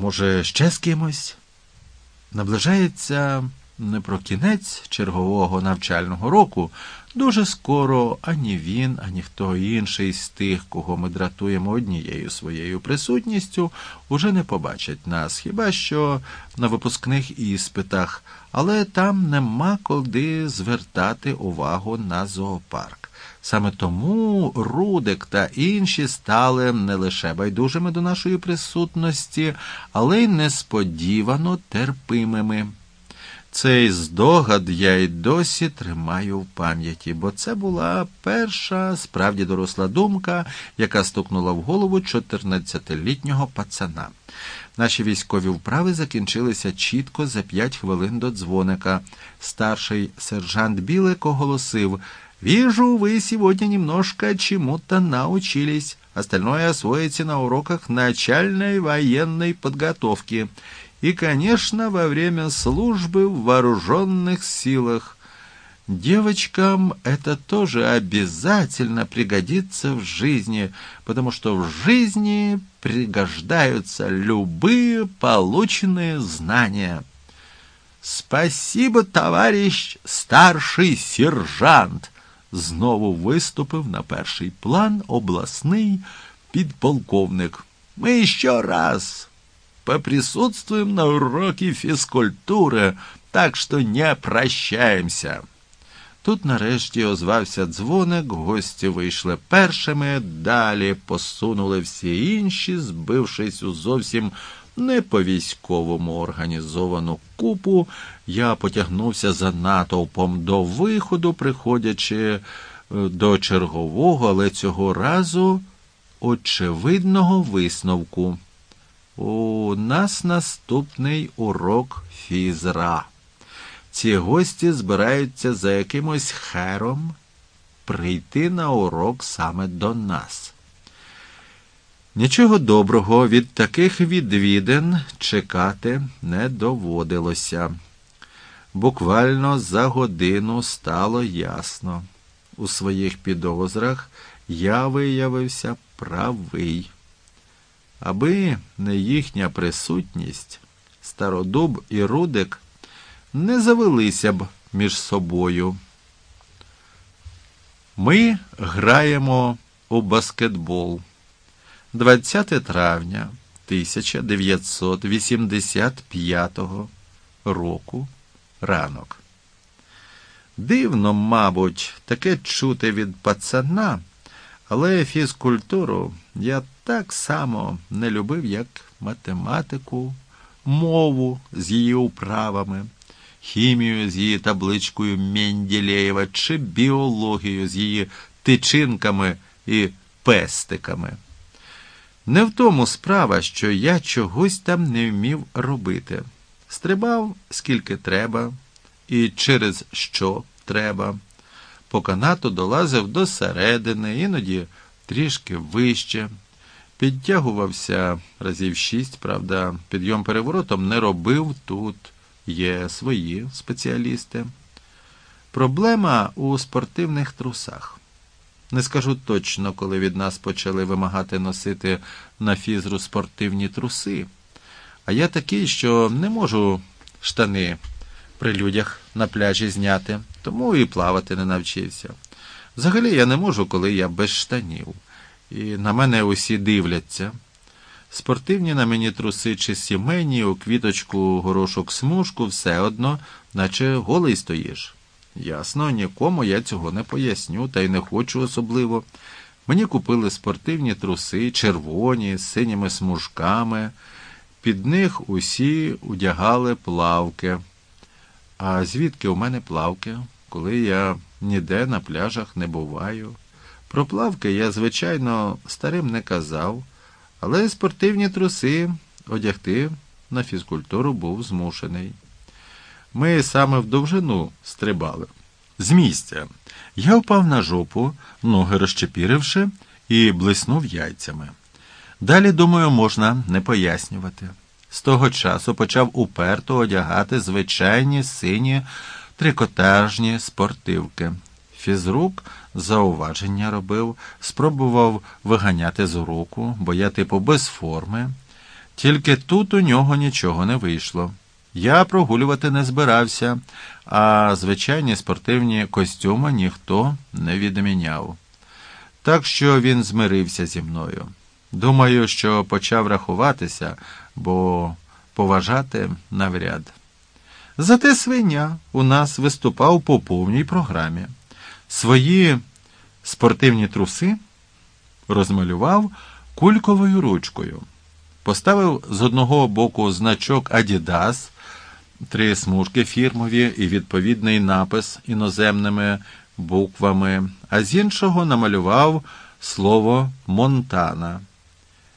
Може, ще з кимось? Наближається не про кінець чергового навчального року. Дуже скоро ані він, ані хто інший з тих, кого ми дратуємо однією своєю присутністю, уже не побачать нас, хіба що на випускних іспитах, але там нема куди звертати увагу на зоопарк. Саме тому Рудик та інші стали не лише байдужими до нашої присутності, але й несподівано терпимими. Цей здогад я й досі тримаю в пам'яті, бо це була перша справді доросла думка, яка стукнула в голову 14-літнього пацана. Наші військові вправи закінчилися чітко за п'ять хвилин до дзвоника. Старший сержант Білик оголосив «Вижу, вы сегодня немножко чему-то научились. Остальное освоите на уроках начальной военной подготовки» и, конечно, во время службы в вооруженных силах. Девочкам это тоже обязательно пригодится в жизни, потому что в жизни пригождаются любые полученные знания. Спасибо, товарищ старший сержант. Знову виступив на перший план обласний підполковник. Ми ще раз поприсутствуем на уроке фізкультури, так що не прощаємося. Тут нарешті озвався дзвоник, гості вийшли першими, далі посунули всі інші, збившись у зовсім не по військовому організовану купу. Я потягнувся за натовпом до виходу, приходячи е, до чергового, але цього разу очевидного висновку. У нас наступний урок фізра. Ці гості збираються за якимось хером прийти на урок саме до нас. Нічого доброго від таких відвідин чекати не доводилося. Буквально за годину стало ясно. У своїх підозрах я виявився правий. Аби не їхня присутність, стародуб і Рудик не завелися б між собою. Ми граємо у баскетбол 20 травня 1985 року ранок. Дивно, мабуть, таке чути від пацана, але фізкультуру я так само не любив, як математику, мову з її управами, хімію з її табличкою Менділеєва чи біологію з її тичинками і пестиками. Не в тому справа, що я чогось там не вмів робити. Стрибав скільки треба, і через що треба. По канату долазив до середини, іноді трішки вище. Підтягувався разів шість, правда, підйом переворотом не робив тут, є свої спеціалісти. Проблема у спортивних трусах. Не скажу точно, коли від нас почали вимагати носити на фізру спортивні труси. А я такий, що не можу штани при людях на пляжі зняти, тому і плавати не навчився. Взагалі я не можу, коли я без штанів і на мене усі дивляться. Спортивні на мені труси чи сімейні, у квіточку, горошок смужку, все одно, наче голий стоїш. Ясно, нікому я цього не поясню, та й не хочу особливо. Мені купили спортивні труси, червоні, з синіми смужками. Під них усі одягали плавки. А звідки у мене плавки, коли я ніде на пляжах не буваю? Про плавки я, звичайно, старим не казав, але спортивні труси одягти на фізкультуру був змушений. Ми саме в довжину стрибали. З місця. Я впав на жопу, ноги розчепіривши, і блиснув яйцями. Далі, думаю, можна не пояснювати. З того часу почав уперто одягати звичайні сині трикотажні спортивки. Фізрук зауваження робив, спробував виганяти з уроку, бо я, типу, без форми. Тільки тут у нього нічого не вийшло. Я прогулювати не збирався, а звичайні спортивні костюми ніхто не відміняв. Так що він змирився зі мною. Думаю, що почав рахуватися, бо поважати навряд. Зате свиня у нас виступав по повній програмі. Свої спортивні труси розмалював кульковою ручкою. Поставив з одного боку значок Адідас, три смужки фірмові і відповідний напис іноземними буквами, а з іншого намалював слово Монтана.